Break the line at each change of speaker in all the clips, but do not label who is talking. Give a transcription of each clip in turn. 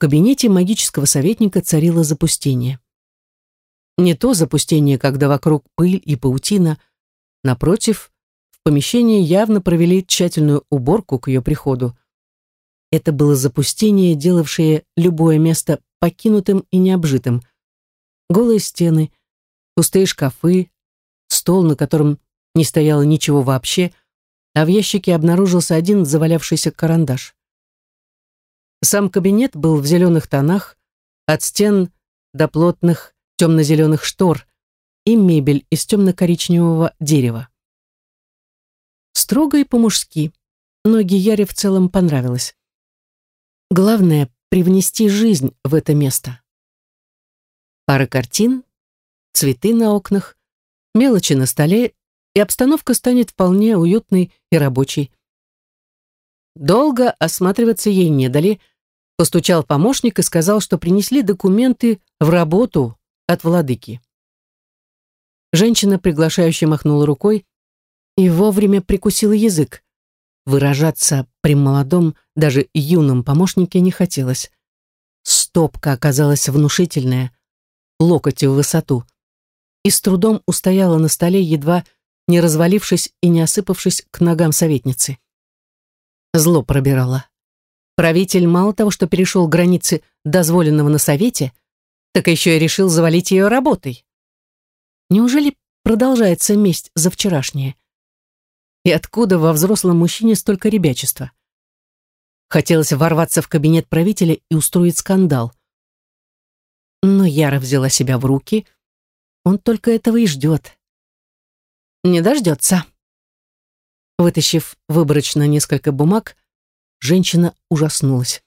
кабинете магического советника царило запустение. Не то запустение, когда вокруг пыль и паутина, напротив, в помещении явно провели тщательную уборку к ее приходу. Это было запустение, делавшее любое место покинутым и необжитым. Голые стены, пустые шкафы, стол, на котором не стояло ничего вообще, а в ящике обнаружился один завалявшийся карандаш. Сам кабинет был в зеленых тонах, от стен до плотных темно-зеленых штор и мебель из темно-коричневого дерева. Строго и по-мужски, но Гияре в целом понравилось. Главное — привнести жизнь в это место. Пара картин, цветы на окнах, мелочи на столе, и обстановка станет вполне уютной и рабочей. Долго осматриваться ей не дали. Постучал помощник и сказал, что принесли документы в работу от владыки. Женщина, приглашающая, махнула рукой и вовремя прикусила язык. Выражаться при молодом, даже юном помощнике не хотелось. Стопка оказалась внушительная, локоть в высоту, и с трудом устояла на столе, едва не развалившись и не осыпавшись к ногам советницы. Зло пробирало. Правитель мало того, что перешел границы дозволенного на совете, так еще и решил завалить ее работой. Неужели продолжается месть за вчерашнее? И откуда во взрослом мужчине столько ребячества? Хотелось ворваться в кабинет правителя и устроить скандал. Но Яра взяла себя в руки. Он только этого и ждет. Не дождется. Вытащив выборочно несколько бумаг, женщина ужаснулась.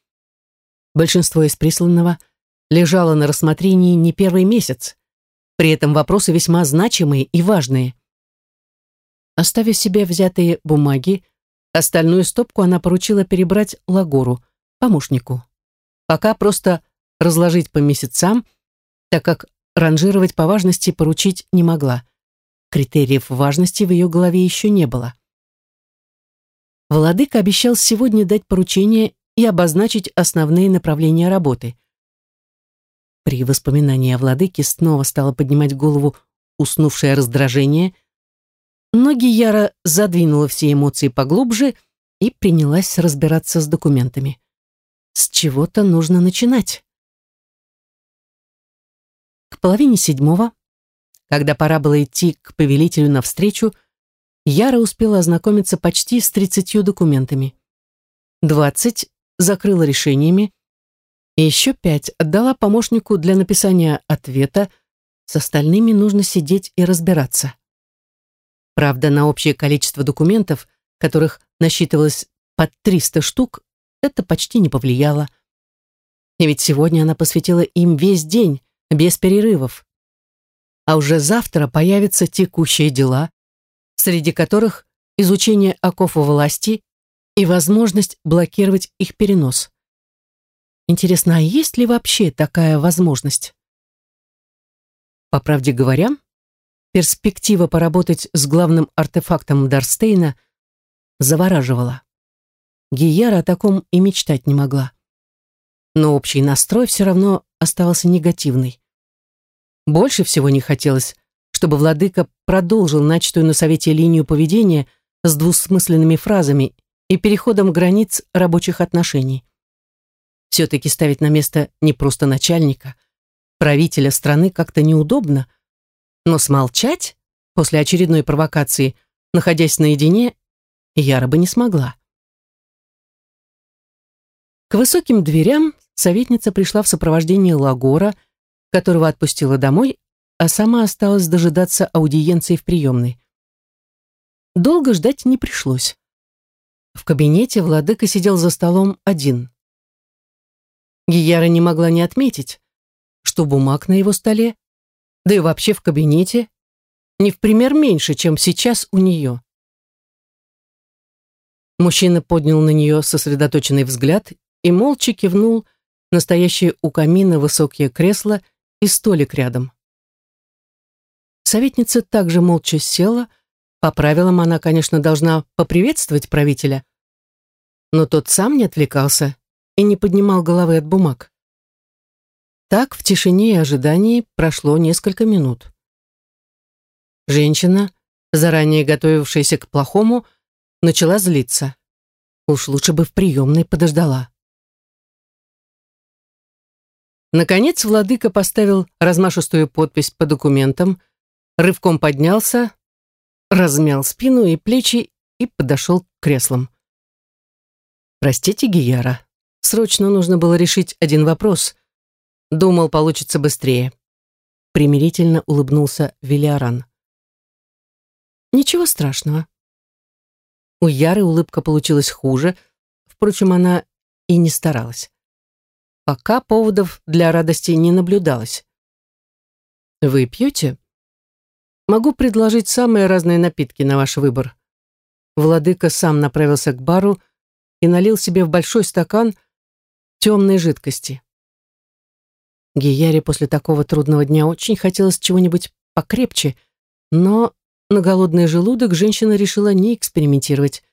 Большинство из присланного лежало на рассмотрении не первый месяц. При этом вопросы весьма значимые и важные. Оставив себе взятые бумаги, остальную стопку она поручила перебрать Лагору, помощнику. Пока просто разложить по месяцам, так как ранжировать по важности поручить не могла. Критериев важности в ее голове еще не было. Владыка обещал сегодня дать поручение и обозначить основные направления работы. При воспоминании о владыке снова стало поднимать голову уснувшее раздражение. Ноги Яра задвинула все эмоции поглубже и принялась разбираться с документами. С чего-то нужно начинать. К половине седьмого когда пора было идти к повелителю навстречу, Яра успела ознакомиться почти с тридцатью документами. Двадцать закрыла решениями, и еще пять отдала помощнику для написания ответа, с остальными нужно сидеть и разбираться. Правда, на общее количество документов, которых насчитывалось под 300 штук, это почти не повлияло. И ведь сегодня она посвятила им весь день, без перерывов а уже завтра появятся текущие дела, среди которых изучение оков власти и возможность блокировать их перенос. Интересно, а есть ли вообще такая возможность? По правде говоря, перспектива поработать с главным артефактом Дарстейна завораживала. Гияра о таком и мечтать не могла. Но общий настрой все равно оставался негативный. Больше всего не хотелось, чтобы владыка продолжил начатую на совете линию поведения с двусмысленными фразами и переходом границ рабочих отношений. Все-таки ставить на место не просто начальника, правителя страны как-то неудобно, но смолчать после очередной провокации, находясь наедине, Яра бы не смогла. К высоким дверям советница пришла в сопровождении Лагора, которого отпустила домой, а сама осталась дожидаться аудиенции в приемной. Долго ждать не пришлось. В кабинете владыка сидел за столом один. Гияра не могла не отметить, что бумаг на его столе, да и вообще в кабинете, не в пример меньше, чем сейчас у нее. Мужчина поднял на нее сосредоточенный взгляд и молча кивнул настоящее у камина высокие кресла и столик рядом. Советница также молча села. По правилам она, конечно, должна поприветствовать правителя, но тот сам не отвлекался и не поднимал головы от бумаг. Так в тишине и ожидании прошло несколько минут. Женщина, заранее готовившаяся к плохому, начала злиться. Уж лучше бы в приемной подождала. Наконец владыка поставил размашистую подпись по документам, рывком поднялся, размял спину и плечи и подошел к креслам. «Простите, Гияра, срочно нужно было решить один вопрос. Думал, получится быстрее». Примирительно улыбнулся Велиаран. «Ничего страшного». У Яры улыбка получилась хуже, впрочем, она и не старалась. Пока поводов для радости не наблюдалось. «Вы пьете?» «Могу предложить самые разные напитки на ваш выбор». Владыка сам направился к бару и налил себе в большой стакан темной жидкости. Гияре после такого трудного дня очень хотелось чего-нибудь покрепче, но на голодный желудок женщина решила не экспериментировать.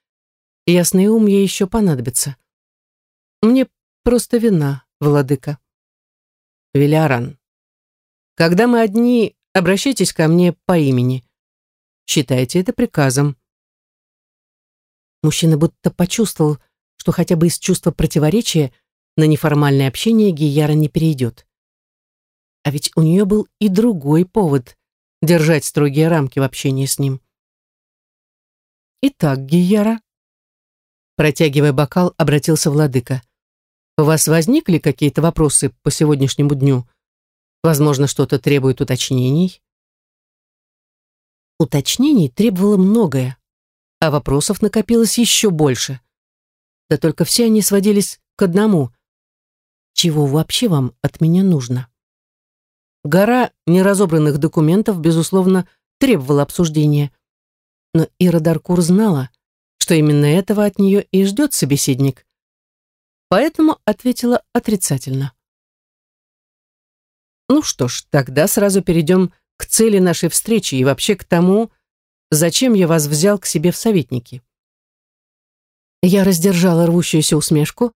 Ясный ум ей еще понадобится. «Мне просто вина», владыка. Веляран, когда мы одни, обращайтесь ко мне по имени. Считайте это приказом. Мужчина будто почувствовал, что хотя бы из чувства противоречия на неформальное общение Гияра не перейдет. А ведь у нее был и другой повод держать строгие рамки в общении с ним. «Итак, Гияра», протягивая бокал, обратился владыка. У вас возникли какие-то вопросы по сегодняшнему дню? Возможно, что-то требует уточнений? Уточнений требовало многое, а вопросов накопилось еще больше. Да только все они сводились к одному. Чего вообще вам от меня нужно? Гора неразобранных документов, безусловно, требовала обсуждения. Но Ира Даркур знала, что именно этого от нее и ждет собеседник поэтому ответила отрицательно. Ну что ж, тогда сразу перейдем к цели нашей встречи и вообще к тому, зачем я вас взял к себе в советники. Я раздержала рвущуюся усмешку.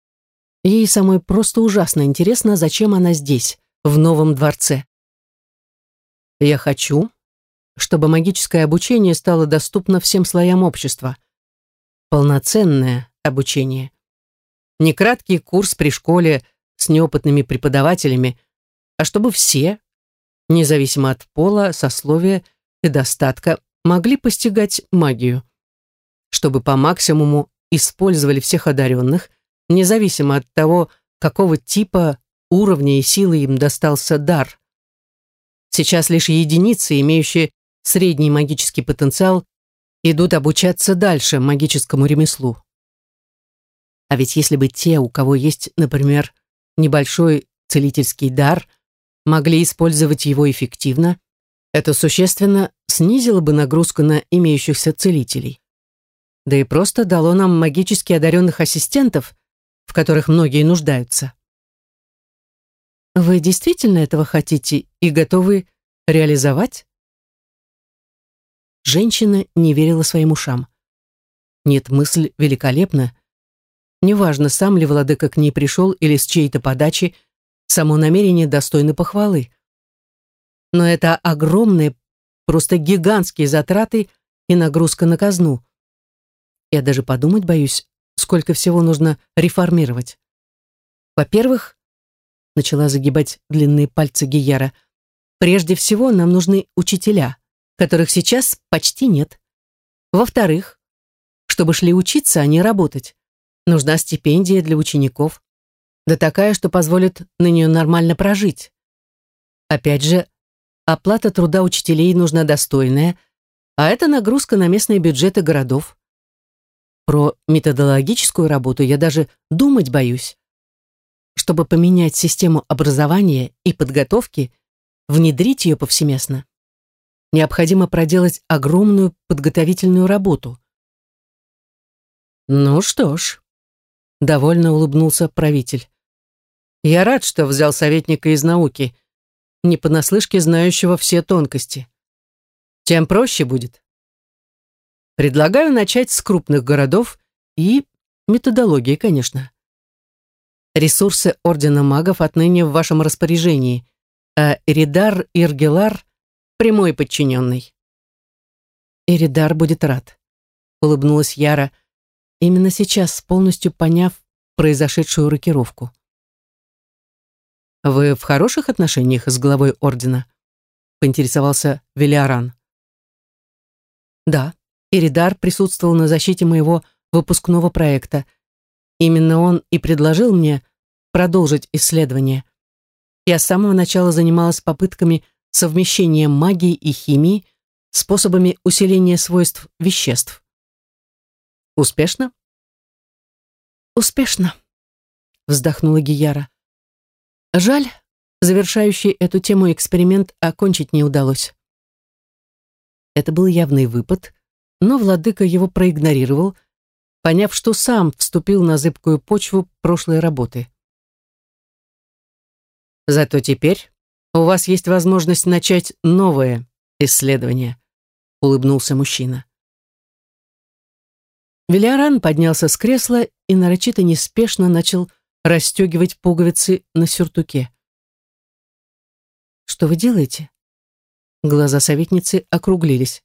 Ей самой просто ужасно интересно, зачем она здесь, в новом дворце. Я хочу, чтобы магическое обучение стало доступно всем слоям общества. Полноценное обучение. Не краткий курс при школе с неопытными преподавателями, а чтобы все, независимо от пола, сословия и достатка, могли постигать магию. Чтобы по максимуму использовали всех одаренных, независимо от того, какого типа, уровня и силы им достался дар. Сейчас лишь единицы, имеющие средний магический потенциал, идут обучаться дальше магическому ремеслу. А ведь если бы те, у кого есть, например, небольшой целительский дар, могли использовать его эффективно, это существенно снизило бы нагрузку на имеющихся целителей. Да и просто дало нам магически одаренных ассистентов, в которых многие нуждаются. Вы действительно этого хотите и готовы реализовать? Женщина не верила своим ушам. Нет, мысль великолепна, Неважно, сам ли владыка к ней пришел или с чьей-то подачи, само намерение достойно похвалы. Но это огромные, просто гигантские затраты и нагрузка на казну. Я даже подумать боюсь, сколько всего нужно реформировать. Во-первых, начала загибать длинные пальцы Гияра, прежде всего нам нужны учителя, которых сейчас почти нет. Во-вторых, чтобы шли учиться, а не работать. Нужна стипендия для учеников. Да такая, что позволит на нее нормально прожить. Опять же, оплата труда учителей нужна достойная, а это нагрузка на местные бюджеты городов. Про методологическую работу я даже думать боюсь. Чтобы поменять систему образования и подготовки, внедрить ее повсеместно, необходимо проделать огромную подготовительную работу. Ну что ж, Довольно улыбнулся правитель. Я рад, что взял советника из науки, не понаслышке знающего все тонкости. Тем проще будет. Предлагаю начать с крупных городов и методологии, конечно. Ресурсы Ордена Магов отныне в вашем распоряжении, а Эридар Иргелар — прямой подчиненный. Эридар будет рад, улыбнулась Яра, именно сейчас полностью поняв произошедшую рокировку. «Вы в хороших отношениях с главой Ордена?» — поинтересовался Велиаран. «Да, Иридар присутствовал на защите моего выпускного проекта. Именно он и предложил мне продолжить исследование. Я с самого начала занималась попытками совмещения магии и химии, способами усиления свойств веществ. Успешно? Успешно, вздохнула Гияра. Жаль, завершающий эту тему эксперимент окончить не удалось. Это был явный выпад, но владыка его проигнорировал, поняв, что сам вступил на зыбкую почву прошлой работы. Зато теперь у вас есть возможность начать новое исследование, улыбнулся мужчина. Велиаран поднялся с кресла и нарочито неспешно начал расстегивать пуговицы на сюртуке. «Что вы делаете?» Глаза советницы округлились.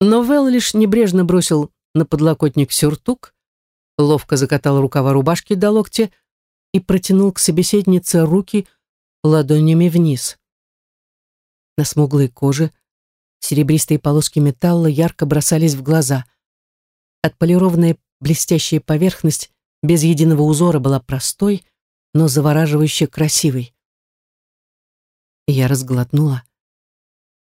Но Вэл лишь небрежно бросил на подлокотник сюртук, ловко закатал рукава рубашки до локтя и протянул к собеседнице руки ладонями вниз. На смуглой коже серебристые полоски металла ярко бросались в глаза. Отполированная блестящая поверхность без единого узора была простой, но завораживающе красивой. Я разглотнула.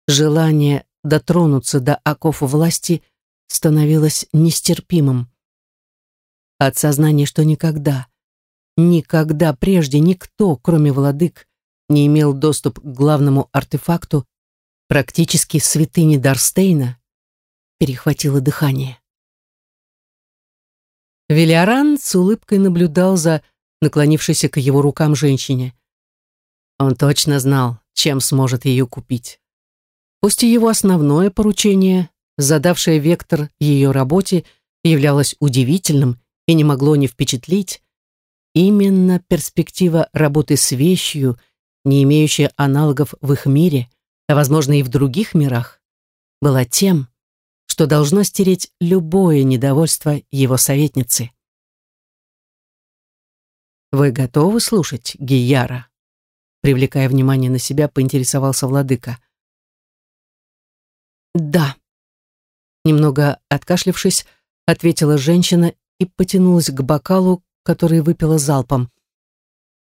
Желание дотронуться до оков власти становилось нестерпимым. От сознания, что никогда, никогда прежде никто, кроме владык, не имел доступ к главному артефакту, практически святыни Дарстейна, перехватило дыхание. Велиаран с улыбкой наблюдал за наклонившейся к его рукам женщине. Он точно знал, чем сможет ее купить. Пусть и его основное поручение, задавшее вектор ее работе, являлось удивительным и не могло не впечатлить, именно перспектива работы с вещью, не имеющая аналогов в их мире, а, возможно, и в других мирах, была тем, что должно стереть любое недовольство его советницы. «Вы готовы слушать, Гияра?» Привлекая внимание на себя, поинтересовался владыка. «Да». Немного откашлившись, ответила женщина и потянулась к бокалу, который выпила залпом.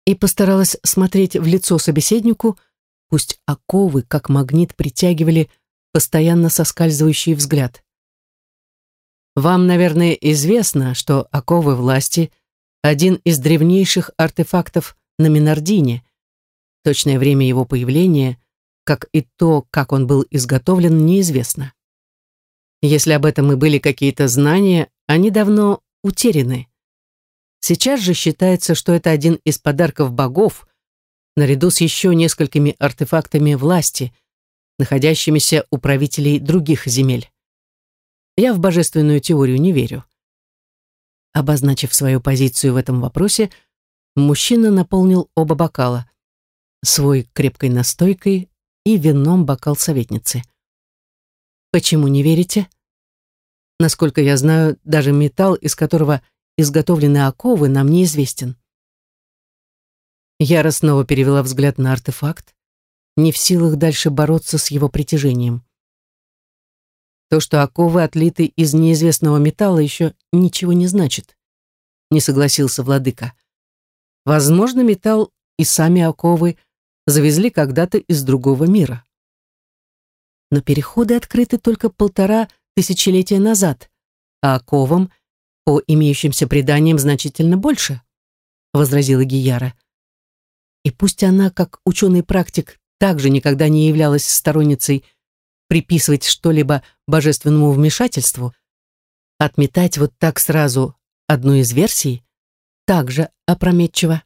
И постаралась смотреть в лицо собеседнику, пусть оковы, как магнит, притягивали постоянно соскальзывающий взгляд. Вам, наверное, известно, что оковы власти — один из древнейших артефактов на Минардине. Точное время его появления как и то, как он был изготовлен, неизвестно. Если об этом и были какие-то знания, они давно утеряны. Сейчас же считается, что это один из подарков богов, наряду с еще несколькими артефактами власти, находящимися у правителей других земель. Я в божественную теорию не верю. Обозначив свою позицию в этом вопросе, мужчина наполнил оба бокала. Свой крепкой настойкой, и вином бокал советницы. Почему не верите? Насколько я знаю, даже металл, из которого изготовлены оковы, нам неизвестен. Яра снова перевела взгляд на артефакт, не в силах дальше бороться с его притяжением. То, что оковы отлиты из неизвестного металла, еще ничего не значит, не согласился владыка. Возможно, металл и сами оковы завезли когда-то из другого мира. Но переходы открыты только полтора тысячелетия назад, а оковам, по имеющимся преданиям, значительно больше, возразила Гияра. И пусть она, как ученый-практик, также никогда не являлась сторонницей приписывать что-либо божественному вмешательству, отметать вот так сразу одну из версий также опрометчиво.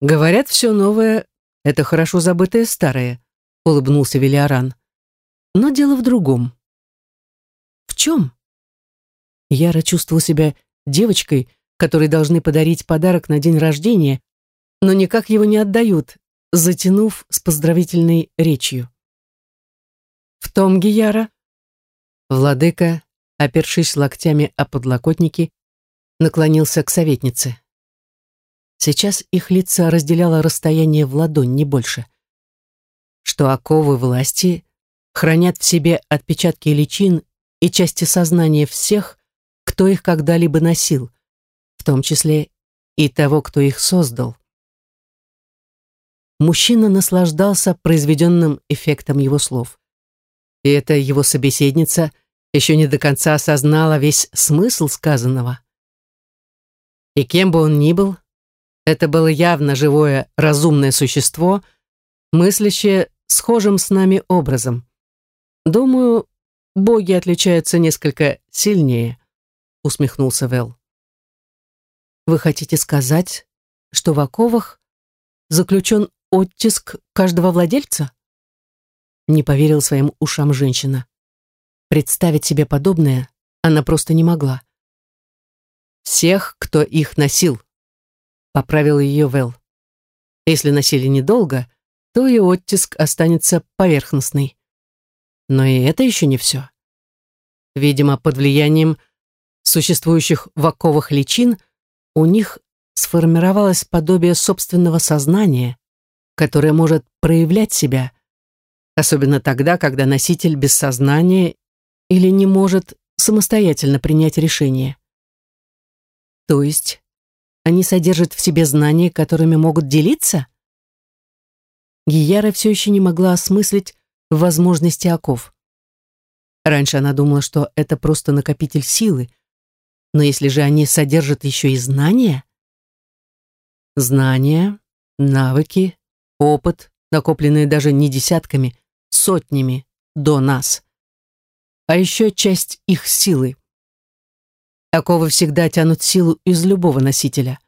«Говорят, все новое — это хорошо забытое старое», — улыбнулся Велиаран. «Но дело в другом». «В чем?» Яра чувствовала себя девочкой, которые должны подарить подарок на день рождения, но никак его не отдают, затянув с поздравительной речью. В том Гияра владыка, опершись локтями о подлокотники, наклонился к советнице. Сейчас их лица разделяло расстояние в ладонь, не больше. Что оковы власти хранят в себе отпечатки личин и части сознания всех, кто их когда-либо носил, в том числе и того, кто их создал. Мужчина наслаждался произведенным эффектом его слов. И эта его собеседница еще не до конца осознала весь смысл сказанного. И кем бы он ни был, это было явно живое, разумное существо, мыслящее схожим с нами образом. Думаю, боги отличаются несколько сильнее, усмехнулся Вэл. Вы хотите сказать, что в оковах заключен оттиск каждого владельца? Не поверил своим ушам женщина. Представить себе подобное она просто не могла. Всех, кто их носил, поправил ее Вэл. Если носили недолго, то и оттиск останется поверхностный. Но и это еще не все. Видимо, под влиянием существующих в оковах личин у них сформировалось подобие собственного сознания, которое может проявлять себя, особенно тогда, когда носитель без сознания или не может самостоятельно принять решение. То есть они содержат в себе знания, которыми могут делиться? Гияра все еще не могла осмыслить возможности оков. Раньше она думала, что это просто накопитель силы, но если же они содержат еще и знания? Знания, навыки, опыт, накопленные даже не десятками, сотнями до нас. А еще часть их силы. Оковы всегда тянут силу из любого носителя.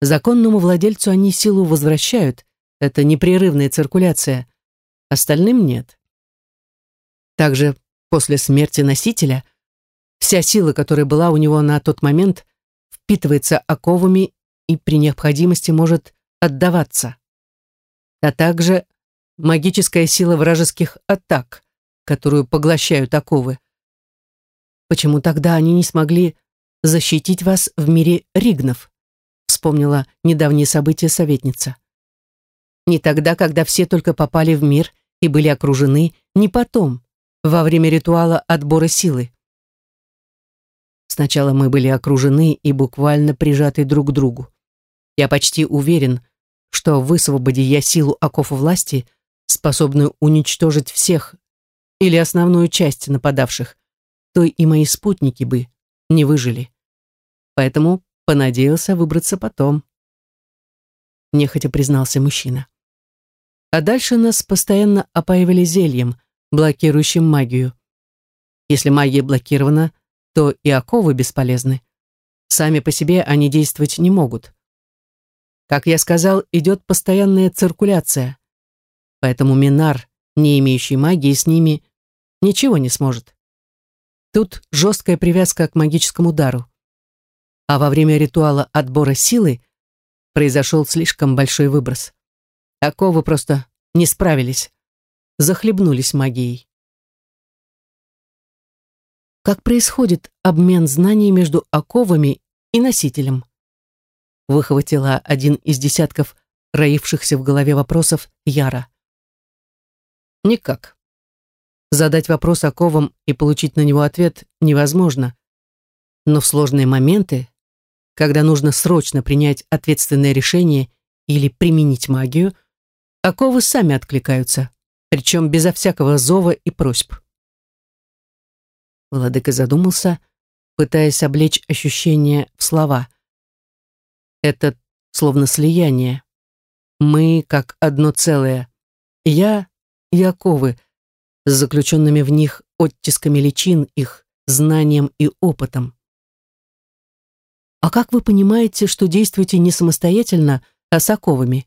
Законному владельцу они силу возвращают, это непрерывная циркуляция, остальным нет. Также после смерти носителя вся сила, которая была у него на тот момент, впитывается оковами и при необходимости может отдаваться. А также магическая сила вражеских атак, которую поглощают оковы. Почему тогда они не смогли защитить вас в мире ригнов? Вспомнила недавние события советница. Не тогда, когда все только попали в мир и были окружены, не потом, во время ритуала отбора силы. Сначала мы были окружены и буквально прижаты друг к другу. Я почти уверен, что высвободи я силу оков власти, способную уничтожить всех или основную часть нападавших, то и мои спутники бы не выжили. Поэтому понадеялся выбраться потом. Нехотя признался мужчина. А дальше нас постоянно опаивали зельем, блокирующим магию. Если магия блокирована, то и оковы бесполезны. Сами по себе они действовать не могут. Как я сказал, идет постоянная циркуляция. Поэтому Минар, не имеющий магии, с ними ничего не сможет. Тут жесткая привязка к магическому удару. А во время ритуала отбора силы произошел слишком большой выброс. Оковы просто не справились, захлебнулись магией. Как происходит обмен знаний между оковами и носителем? выхватила один из десятков роившихся в голове вопросов Яра. Никак. Задать вопрос оковам и получить на него ответ невозможно. Но в сложные моменты, когда нужно срочно принять ответственное решение или применить магию, оковы сами откликаются, причем безо всякого зова и просьб. Владыка задумался, пытаясь облечь ощущения в слова. Это словно слияние. Мы как одно целое. Я — Яковы, с заключенными в них оттисками личин, их знанием и опытом. А как вы понимаете, что действуете не самостоятельно, а с оковами?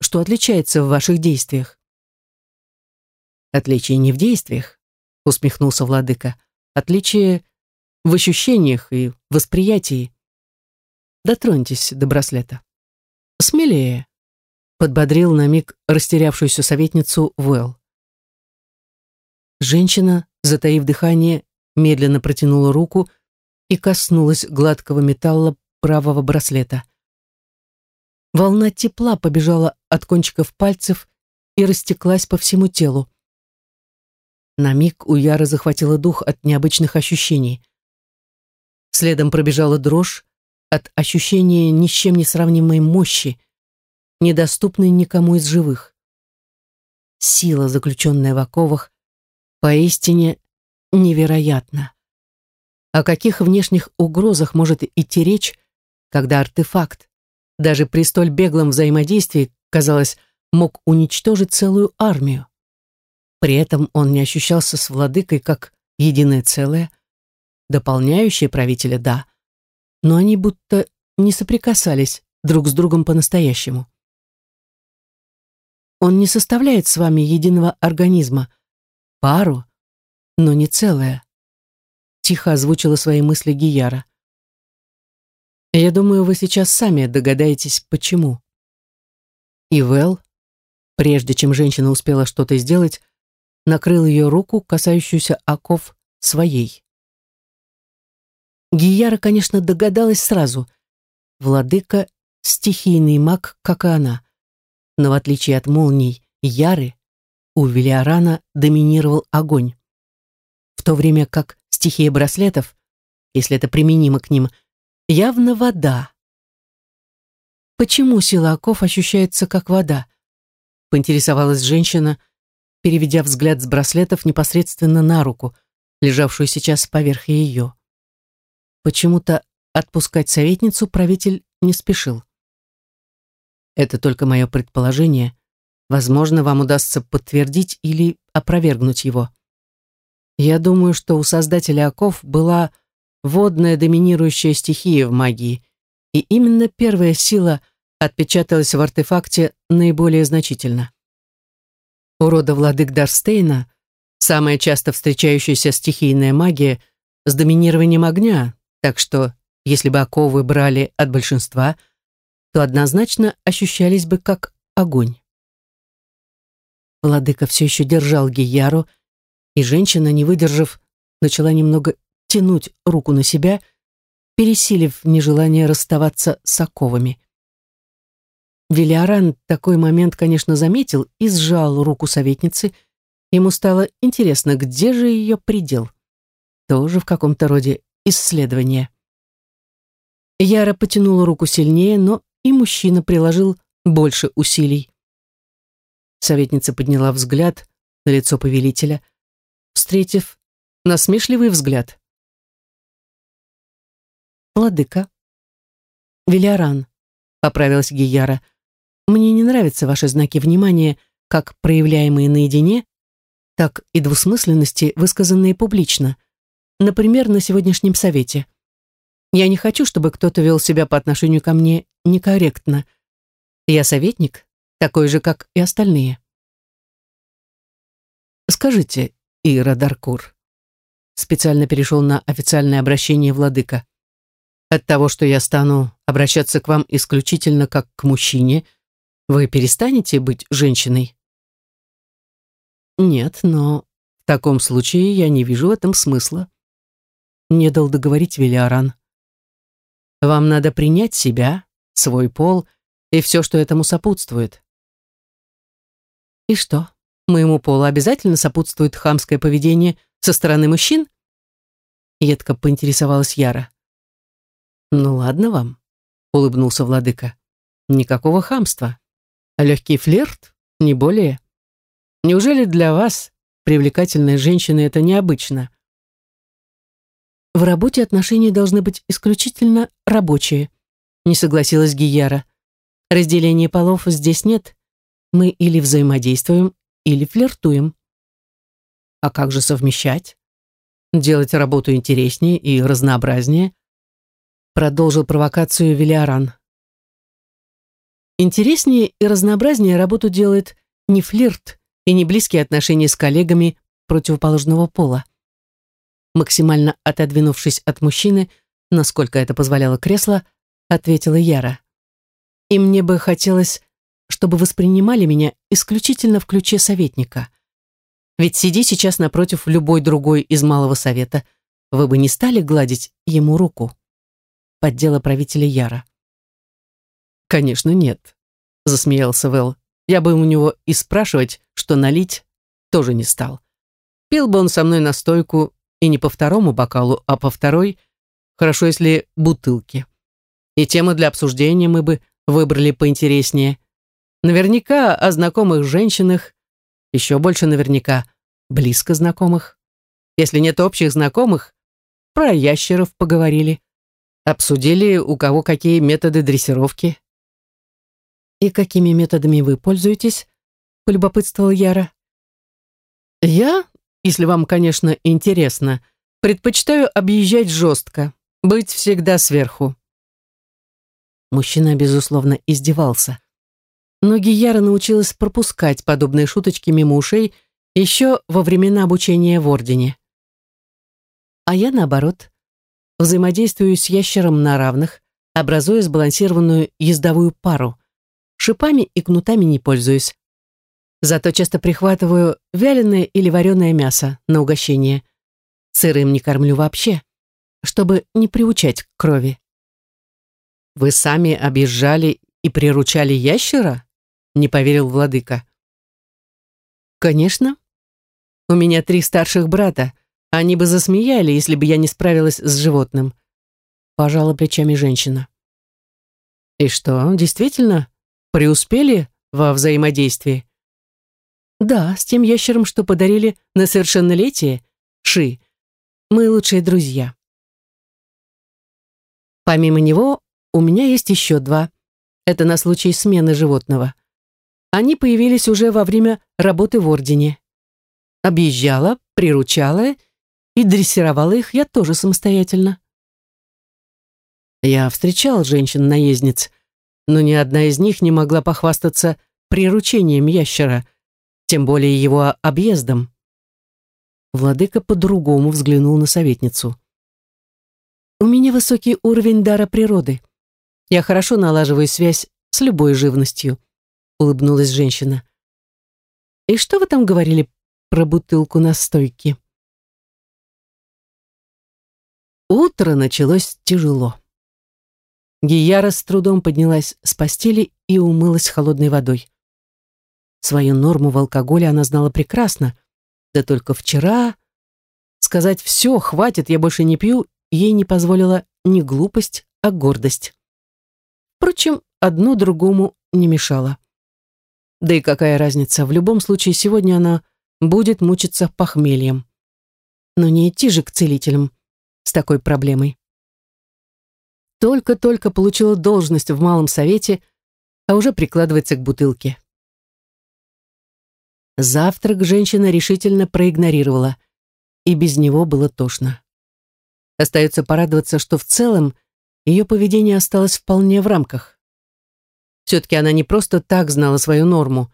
Что отличается в ваших действиях? Отличие не в действиях, усмехнулся владыка. Отличие в ощущениях и восприятии. дотроньтесь до браслета. Смелее, подбодрил на миг растерявшуюся советницу Уэлл. Женщина, затаив дыхание, медленно протянула руку и коснулась гладкого металла правого браслета. Волна тепла побежала от кончиков пальцев и растеклась по всему телу. На миг у Яры захватило дух от необычных ощущений. Следом пробежала дрожь от ощущения ни с чем не сравнимой мощи, недоступной никому из живых. Сила, заключенная в оковах, поистине невероятна. О каких внешних угрозах может идти речь, когда артефакт, даже при столь беглом взаимодействии, казалось, мог уничтожить целую армию? При этом он не ощущался с владыкой как единое целое, дополняющее правителя, да, но они будто не соприкасались друг с другом по-настоящему. Он не составляет с вами единого организма, пару, но не целое. Тихо озвучила свои мысли Гияра. Я думаю, вы сейчас сами догадаетесь, почему. И Вэл, прежде чем женщина успела что-то сделать, накрыл ее руку, касающуюся оков, своей. Гияра, конечно, догадалась сразу. Владыка — стихийный маг, как и она. Но в отличие от молний Яры, у Велиарана доминировал огонь. В то время как стихия браслетов, если это применимо к ним, явно вода. Почему сила оков ощущается как вода? Поинтересовалась женщина, переведя взгляд с браслетов непосредственно на руку, лежавшую сейчас поверх ее. Почему-то отпускать советницу правитель не спешил. Это только мое предположение. Возможно, вам удастся подтвердить или опровергнуть его. Я думаю, что у создателя оков была водная доминирующая стихия в магии, и именно первая сила отпечаталась в артефакте наиболее значительно. У рода владык Дарстейна самая часто встречающаяся стихийная магия с доминированием огня, так что, если бы оковы брали от большинства, то однозначно ощущались бы как огонь. Владыка все еще держал Гияру, и женщина, не выдержав, начала немного тянуть руку на себя, пересилив нежелание расставаться с оковами. Велиаран такой момент, конечно, заметил и сжал руку советницы. Ему стало интересно, где же ее предел. Тоже в каком-то роде исследование. Яра потянула руку сильнее, но и мужчина приложил больше усилий. Советница подняла взгляд на лицо повелителя, встретив насмешливый взгляд. «Владыка». «Велиаран», — поправилась Гияра, — мне не нравятся ваши знаки внимания, как проявляемые наедине, так и двусмысленности, высказанные публично. Например, на сегодняшнем совете. Я не хочу, чтобы кто-то вел себя по отношению ко мне некорректно. Я советник, такой же, как и остальные. Скажите, Ира Даркур, специально перешел на официальное обращение владыка. От того, что я стану обращаться к вам исключительно как к мужчине, вы перестанете быть женщиной? Нет, но в таком случае я не вижу в этом смысла. Не дал договорить Велиаран. Вам надо принять себя, свой пол и все, что этому сопутствует. И что, моему полу обязательно сопутствует хамское поведение со стороны мужчин? Едко поинтересовалась Яра. Ну ладно вам, улыбнулся владыка. Никакого хамства. Легкий флирт, не более. Неужели для вас, привлекательной женщины, это необычно? В работе отношения должны быть исключительно рабочие, не согласилась Гияра. Разделения полов здесь нет. Мы или взаимодействуем, или флиртуем. А как же совмещать? Делать работу интереснее и разнообразнее? Продолжил провокацию Велиаран. Интереснее и разнообразнее работу делает не флирт и не близкие отношения с коллегами противоположного пола. Максимально отодвинувшись от мужчины, насколько это позволяло кресло, ответила Яра. И мне бы хотелось, чтобы воспринимали меня исключительно в ключе советника. Ведь сиди сейчас напротив любой другой из малого совета, вы бы не стали гладить ему руку. Поддела правителя Яра. Конечно, нет, засмеялся Вэл. Я бы у него и спрашивать, что налить, тоже не стал. Пил бы он со мной настойку и не по второму бокалу, а по второй, хорошо, если бутылки. И темы для обсуждения мы бы выбрали поинтереснее. Наверняка о знакомых женщинах, еще больше наверняка близко знакомых. Если нет общих знакомых, про ящеров поговорили. Обсудили, у кого какие методы дрессировки. «И какими методами вы пользуетесь?» — полюбопытствовал Яра. «Я, если вам, конечно, интересно, предпочитаю объезжать жестко, быть всегда сверху». Мужчина, безусловно, издевался. Но Гияра научилась пропускать подобные шуточки мимо ушей еще во времена обучения в Ордене. А я, наоборот, взаимодействую с ящером на равных, образуя сбалансированную ездовую пару. Шипами и кнутами не пользуюсь. Зато часто прихватываю вяленое или вареное мясо на угощение. Сырым не кормлю вообще, чтобы не приучать к крови. «Вы сами объезжали и приручали ящера?» — не поверил владыка. «Конечно. У меня три старших брата. Они бы засмеяли, если бы я не справилась с животным». Пожала плечами женщина. «И что, действительно, преуспели во взаимодействии?» «Да, с тем ящером, что подарили на совершеннолетие, Ши. Мы лучшие друзья». Помимо него, у меня есть еще два. Это на случай смены животного. Они появились уже во время работы в Ордене. Объезжала, приручала и дрессировала их я тоже самостоятельно. Я встречал женщин-наездниц, но ни одна из них не могла похвастаться приручением ящера, тем более его объездом. Владыка по-другому взглянул на советницу. «У меня высокий уровень дара природы», я хорошо налаживаю связь с любой живностью», — улыбнулась женщина. «И что вы там говорили про бутылку настойки?» Утро началось тяжело. Гияра с трудом поднялась с постели и умылась холодной водой. Свою норму в алкоголе она знала прекрасно, да только вчера... Сказать «все, хватит, я больше не пью» ей не позволила не глупость, а гордость. Впрочем, одно другому не мешало. Да и какая разница, в любом случае сегодня она будет мучиться похмельем. Но не идти же к целителям с такой проблемой. Только-только получила должность в малом совете, а уже прикладывается к бутылке. Завтрак женщина решительно проигнорировала, и без него было тошно. Остается порадоваться, что в целом ее поведение осталось вполне в рамках. Все-таки она не просто так знала свою норму.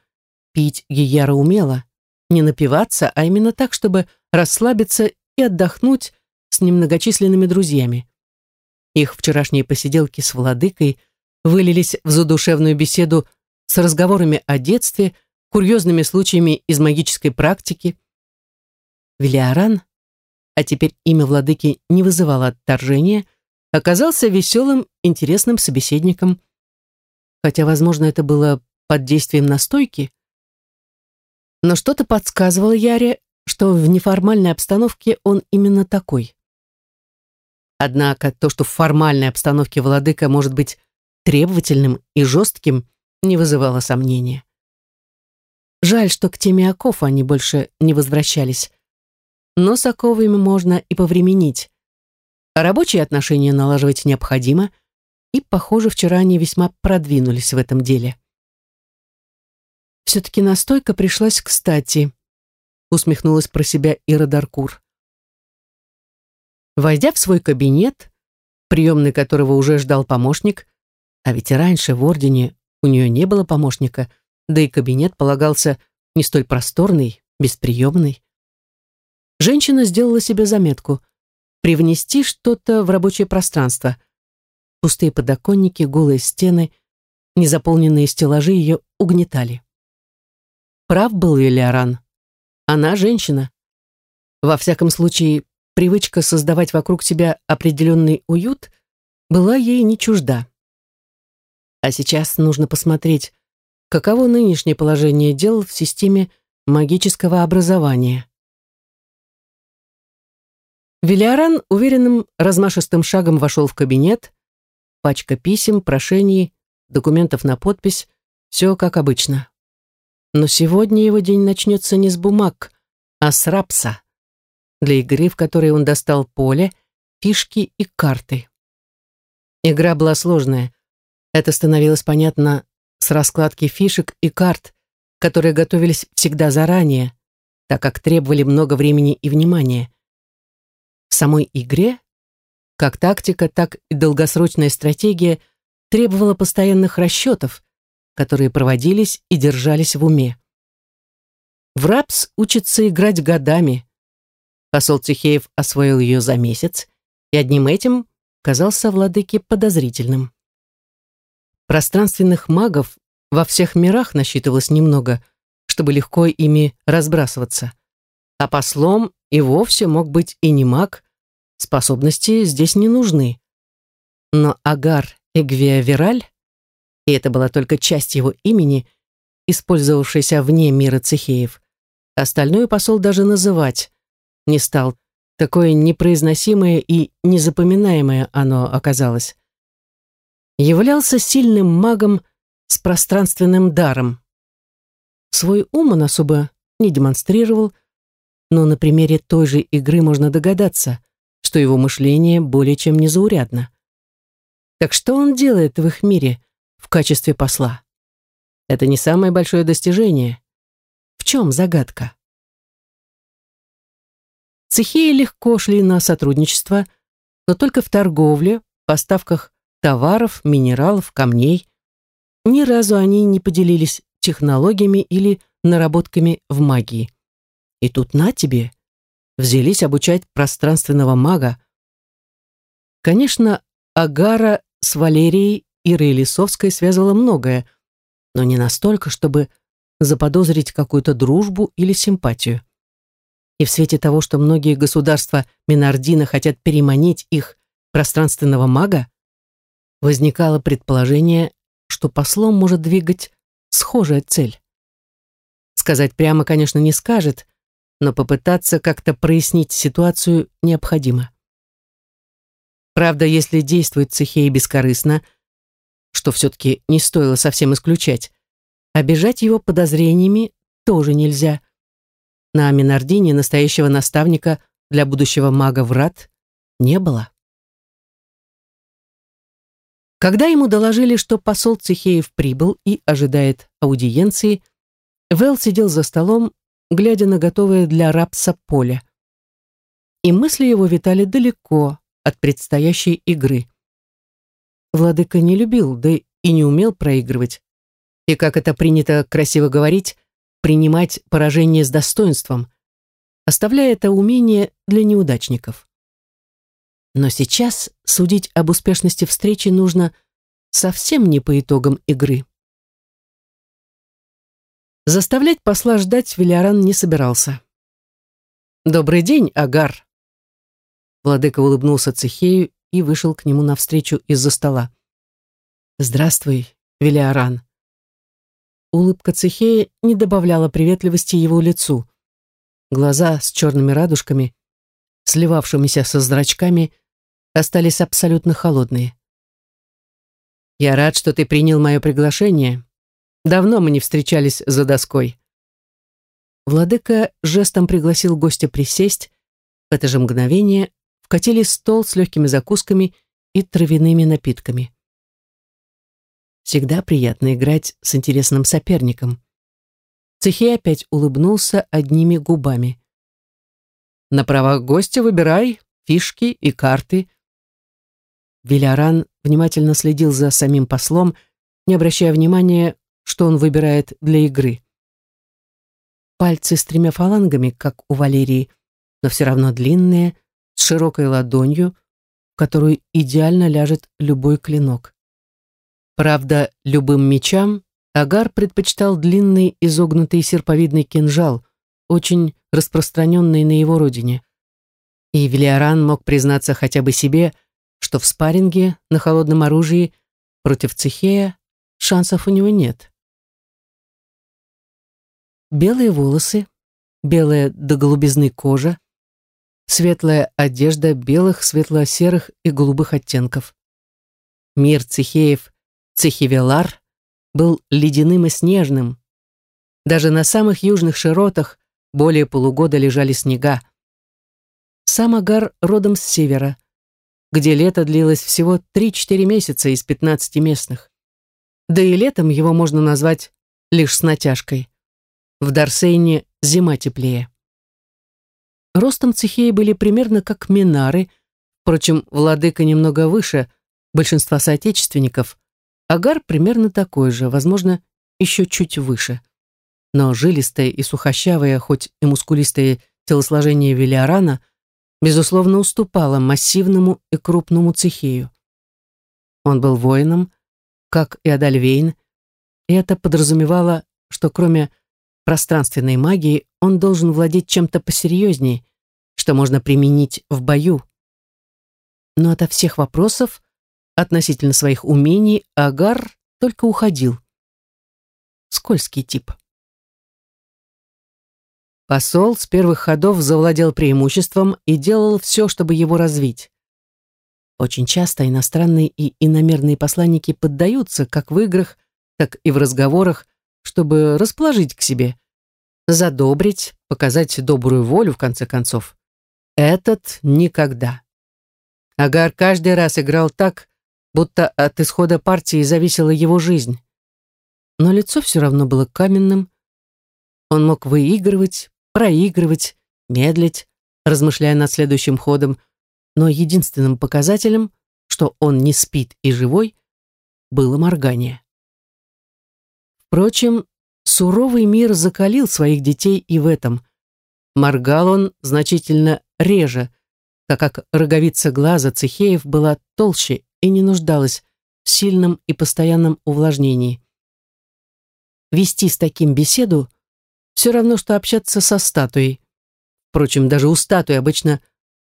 Пить Гияра умела. Не напиваться, а именно так, чтобы расслабиться и отдохнуть с немногочисленными друзьями. Их вчерашние посиделки с владыкой вылились в задушевную беседу с разговорами о детстве, курьезными случаями из магической практики. Велиаран, а теперь имя владыки не вызывало отторжения, — оказался веселым, интересным собеседником. Хотя, возможно, это было под действием настойки. Но что-то подсказывало Яре, что в неформальной обстановке он именно такой. Однако то, что в формальной обстановке владыка может быть требовательным и жестким, не вызывало сомнения. Жаль, что к теме оков они больше не возвращались. Но с оковами можно и повременить. Рабочие отношения налаживать необходимо, и, похоже, вчера они весьма продвинулись в этом деле. Все-таки настойка пришлась кстати, усмехнулась про себя Ира Даркур. Войдя в свой кабинет, приемный которого уже ждал помощник, а ведь и раньше в Ордене у нее не было помощника, да и кабинет полагался не столь просторный, бесприемный. Женщина сделала себе заметку привнести что-то в рабочее пространство. Пустые подоконники, голые стены, незаполненные стеллажи ее угнетали. Прав был Велиаран. Она женщина. Во всяком случае, привычка создавать вокруг себя определенный уют была ей не чужда. А сейчас нужно посмотреть, каково нынешнее положение дел в системе магического образования. Велиаран уверенным размашистым шагом вошел в кабинет, пачка писем, прошений, документов на подпись, все как обычно. Но сегодня его день начнется не с бумаг, а с рапса, для игры, в которой он достал поле, фишки и карты. Игра была сложная. Это становилось понятно с раскладки фишек и карт, которые готовились всегда заранее, так как требовали много времени и внимания. В самой игре, как тактика, так и долгосрочная стратегия требовала постоянных расчетов, которые проводились и держались в уме. В рапс учится играть годами. Посол Цихеев освоил ее за месяц, и одним этим казался владыке подозрительным. Пространственных магов во всех мирах насчитывалось немного, чтобы легко ими разбрасываться. А послом и вовсе мог быть и не маг, способности здесь не нужны. Но Агар Эгвиавераль, и это была только часть его имени, использовавшаяся вне мира цехеев, остальное посол даже называть не стал. Такое непроизносимое и незапоминаемое оно оказалось. Являлся сильным магом с пространственным даром. Свой ум он особо не демонстрировал, но на примере той же игры можно догадаться, что его мышление более чем незаурядно. Так что он делает в их мире в качестве посла? Это не самое большое достижение. В чем загадка? Цехии легко шли на сотрудничество, но только в торговле, поставках товаров, минералов, камней. Ни разу они не поделились технологиями или наработками в магии. И тут на тебе, взялись обучать пространственного мага. Конечно, Агара с Валерией Ирой Лисовской связывало многое, но не настолько, чтобы заподозрить какую-то дружбу или симпатию. И в свете того, что многие государства Минардина хотят переманить их пространственного мага, возникало предположение, что послом может двигать схожая цель. Сказать прямо, конечно, не скажет, но попытаться как-то прояснить ситуацию необходимо. Правда, если действует Цехей бескорыстно, что все-таки не стоило совсем исключать, обижать его подозрениями тоже нельзя. На Минардине настоящего наставника для будущего мага Врат не было. Когда ему доложили, что посол Цехеев прибыл и ожидает аудиенции, Вэл сидел за столом, глядя на готовое для рапса поле. И мысли его витали далеко от предстоящей игры. Владыка не любил, да и не умел проигрывать. И, как это принято красиво говорить, принимать поражение с достоинством, оставляя это умение для неудачников. Но сейчас судить об успешности встречи нужно совсем не по итогам игры. Заставлять посла ждать Велиаран не собирался. «Добрый день, Агар!» Владыка улыбнулся Цехею и вышел к нему навстречу из-за стола. «Здравствуй, Велиаран!» Улыбка Цехея не добавляла приветливости его лицу. Глаза с черными радужками, сливавшимися со зрачками, остались абсолютно холодные. «Я рад, что ты принял мое приглашение. Давно мы не встречались за доской». Владыка жестом пригласил гостя присесть. В это же мгновение вкатили стол с легкими закусками и травяными напитками. Всегда приятно играть с интересным соперником. Цехей опять улыбнулся одними губами. «На правах гостя выбирай фишки и карты». Виляран внимательно следил за самим послом, не обращая внимания, что он выбирает для игры. Пальцы с тремя фалангами, как у Валерии, но все равно длинные, с широкой ладонью, которую идеально ляжет любой клинок. Правда, любым мечам Агар предпочитал длинный изогнутый серповидный кинжал, очень распространенный на его родине. И Велиоран мог признаться хотя бы себе, что в спарринге на холодном оружии против Цехея шансов у него нет. Белые волосы, белая до голубизны кожа, светлая одежда белых, светло-серых и голубых оттенков. Мир Цехеев, Цехевелар, был ледяным и снежным. Даже на самых южных широтах более полугода лежали снега. Сам Агар родом с севера, где лето длилось всего 3-4 месяца из 15 местных. Да и летом его можно назвать лишь с натяжкой. В Дарсейне зима теплее. Ростом цехеи были примерно как минары, впрочем, владыка немного выше большинства соотечественников, Агар примерно такой же, возможно, еще чуть выше. Но жилистое и сухощавое, хоть и мускулистое телосложение Велиорана, безусловно, уступало массивному и крупному цехею. Он был воином, как и Адальвейн, и это подразумевало, что кроме пространственной магии он должен владеть чем-то посерьезнее, что можно применить в бою. Но ото всех вопросов относительно своих умений Агар только уходил. Скользкий тип. Посол с первых ходов завладел преимуществом и делал все, чтобы его развить. Очень часто иностранные и иномерные посланники поддаются как в играх, так и в разговорах, чтобы расположить к себе, задобрить, показать добрую волю, в конце концов. Этот никогда. Агар каждый раз играл так, будто от исхода партии зависела его жизнь. Но лицо все равно было каменным. Он мог выигрывать, проигрывать, медлить, размышляя над следующим ходом, но единственным показателем, что он не спит и живой, было моргание. Впрочем, суровый мир закалил своих детей и в этом. Моргал он значительно реже, так как роговица глаза Цехеев была толще и не нуждалась в сильном и постоянном увлажнении. Вести с таким беседу все равно, что общаться со статуей. Впрочем, даже у статуи обычно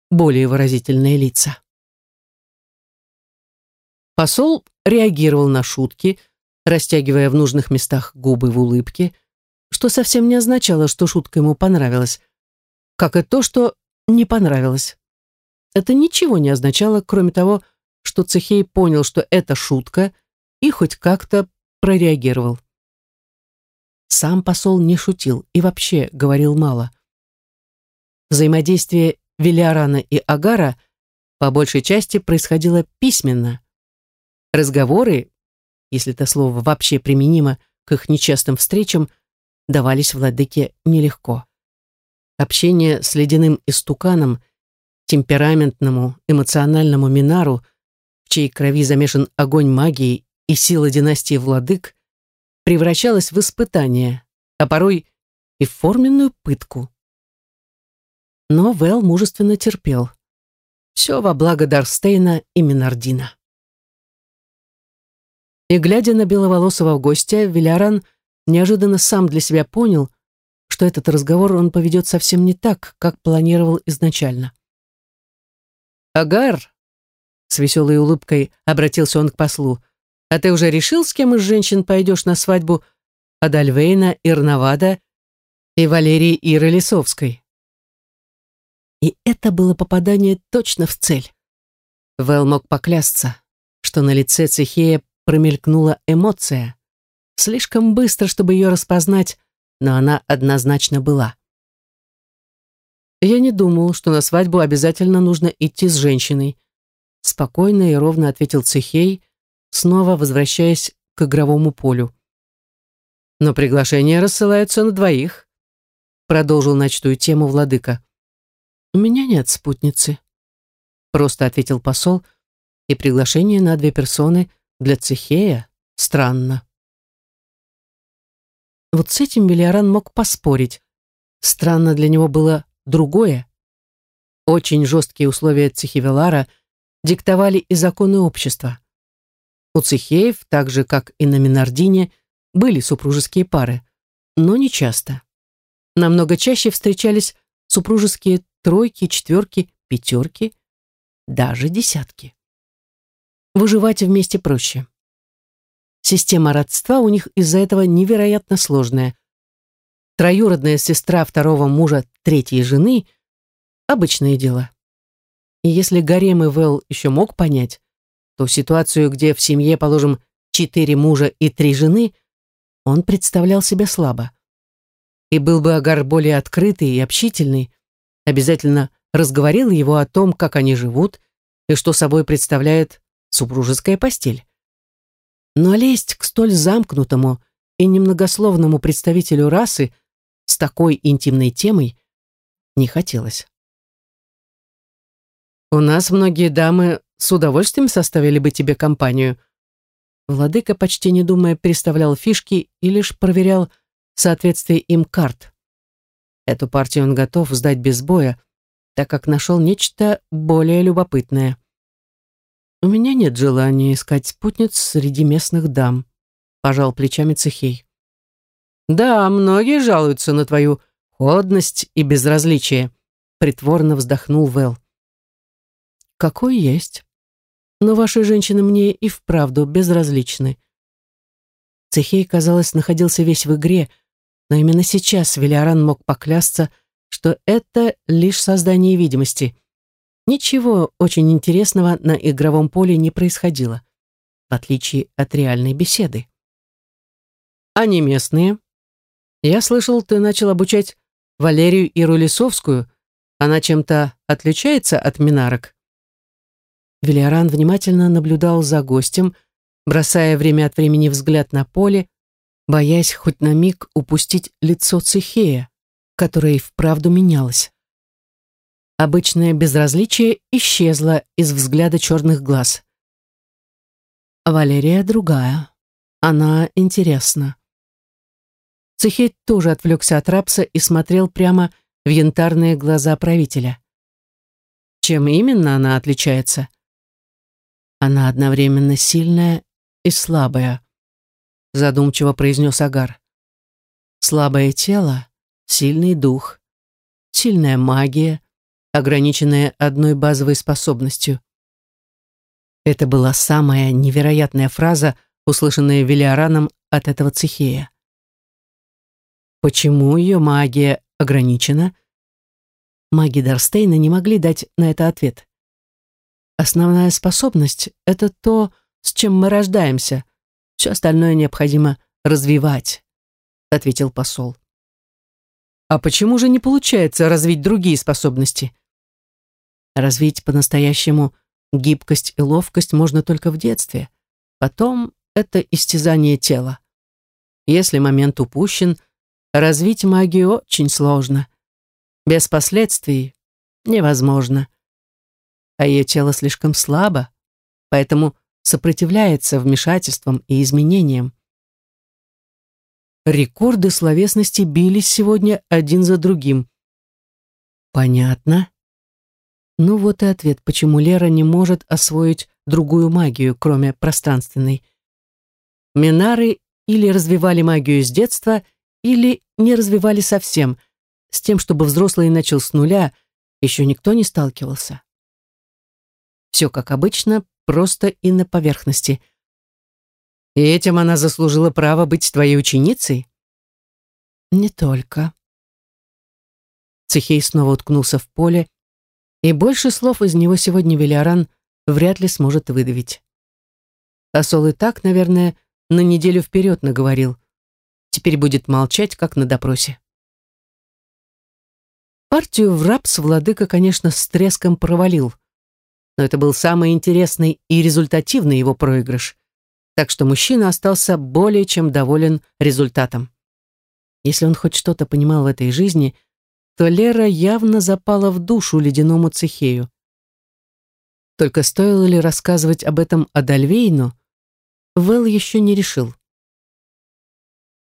более выразительные лица. Посол реагировал на шутки, растягивая в нужных местах губы в улыбке, что совсем не означало, что шутка ему понравилась, как и то, что не понравилось. Это ничего не означало, кроме того, что Цехей понял, что это шутка, и хоть как-то прореагировал. Сам посол не шутил и вообще говорил мало. Взаимодействие Велиарана и Агара по большей части происходило письменно. Разговоры, если это слово вообще применимо к их нечастым встречам, давались владыке нелегко. Общение с ледяным истуканом, темпераментному, эмоциональному Минару – в чьей крови замешан огонь магии и сила династии владык, превращалась в испытание, а порой и в форменную пытку. Но Вэл мужественно терпел. Все во благо Дарстейна и Минардина. И, глядя на беловолосого гостя, Виляран неожиданно сам для себя понял, что этот разговор он поведет совсем не так, как планировал изначально. «Агар!» С веселой улыбкой обратился он к послу. «А ты уже решил, с кем из женщин пойдешь на свадьбу Адальвейна, Ирнавада и Валерии Иры Лисовской?» И это было попадание точно в цель. Вэл мог поклясться, что на лице Цехея промелькнула эмоция. Слишком быстро, чтобы ее распознать, но она однозначно была. Я не думал, что на свадьбу обязательно нужно идти с женщиной, спокойно и ровно ответил Цехей, снова возвращаясь к игровому полю. Но приглашения рассылаются на двоих, продолжил начатую тему владыка. У меня нет спутницы, просто ответил посол, и приглашение на две персоны для Цехея странно. Вот с этим Велиаран мог поспорить. Странно для него было другое. Очень жесткие условия Цехивелара диктовали и законы общества. У Цихеев, так же как и на Минардине, были супружеские пары, но не часто. Намного чаще встречались супружеские тройки, четверки, пятерки, даже десятки. Выживать вместе проще. Система родства у них из-за этого невероятно сложная. Троюродная сестра второго мужа третьей жены – обычное дело. И если Гарем и Вэл еще мог понять, то ситуацию, где в семье, положим, четыре мужа и три жены, он представлял себя слабо. И был бы Агар более открытый и общительный, обязательно разговорил его о том, как они живут и что собой представляет супружеская постель. Но лезть к столь замкнутому и немногословному представителю расы с такой интимной темой не хотелось. «У нас многие дамы с удовольствием составили бы тебе компанию». Владыка, почти не думая, переставлял фишки и лишь проверял соответствие им карт. Эту партию он готов сдать без боя, так как нашел нечто более любопытное. «У меня нет желания искать спутниц среди местных дам», — пожал плечами Цехей. «Да, многие жалуются на твою холодность и безразличие», — притворно вздохнул Вэл. «Какой есть. Но ваши женщины мне и вправду безразличны». Цехей, казалось, находился весь в игре, но именно сейчас Велиаран мог поклясться, что это лишь создание видимости — Ничего очень интересного на игровом поле не происходило, в отличие от реальной беседы. Они местные. Я слышал, ты начал обучать Валерию Ирулисовскую. Она чем-то отличается от минарок? Велиаран внимательно наблюдал за гостем, бросая время от времени взгляд на поле, боясь хоть на миг упустить лицо Цихея, которое и вправду менялось. Обычное безразличие исчезло из взгляда черных глаз. Валерия другая. Она интересна. Цехей тоже отвлекся от рапса и смотрел прямо в янтарные глаза правителя. Чем именно она отличается? Она одновременно сильная и слабая, задумчиво произнес Агар. Слабое тело, сильный дух, сильная магия, ограниченная одной базовой способностью. Это была самая невероятная фраза, услышанная Велиораном от этого цехея. Почему ее магия ограничена? Маги Дарстейна не могли дать на это ответ. Основная способность — это то, с чем мы рождаемся. Все остальное необходимо развивать, — ответил посол. А почему же не получается развить другие способности? Развить по-настоящему гибкость и ловкость можно только в детстве. Потом это истязание тела. Если момент упущен, развить магию очень сложно. Без последствий невозможно. А ее тело слишком слабо, поэтому сопротивляется вмешательствам и изменениям. Рекорды словесности бились сегодня один за другим. Понятно. Ну вот и ответ, почему Лера не может освоить другую магию, кроме пространственной. Минары или развивали магию с детства, или не развивали совсем. С тем, чтобы взрослый начал с нуля, еще никто не сталкивался. Все как обычно, просто и на поверхности. И этим она заслужила право быть твоей ученицей? Не только. Цехей снова уткнулся в поле, и больше слов из него сегодня Велиаран вряд ли сможет выдавить. Посол и так, наверное, на неделю вперед наговорил. Теперь будет молчать, как на допросе. Партию в рапс владыка, конечно, с треском провалил, но это был самый интересный и результативный его проигрыш, так что мужчина остался более чем доволен результатом. Если он хоть что-то понимал в этой жизни – то Лера явно запала в душу ледяному цехею. Только стоило ли рассказывать об этом Адальвейну, Вэл еще не решил.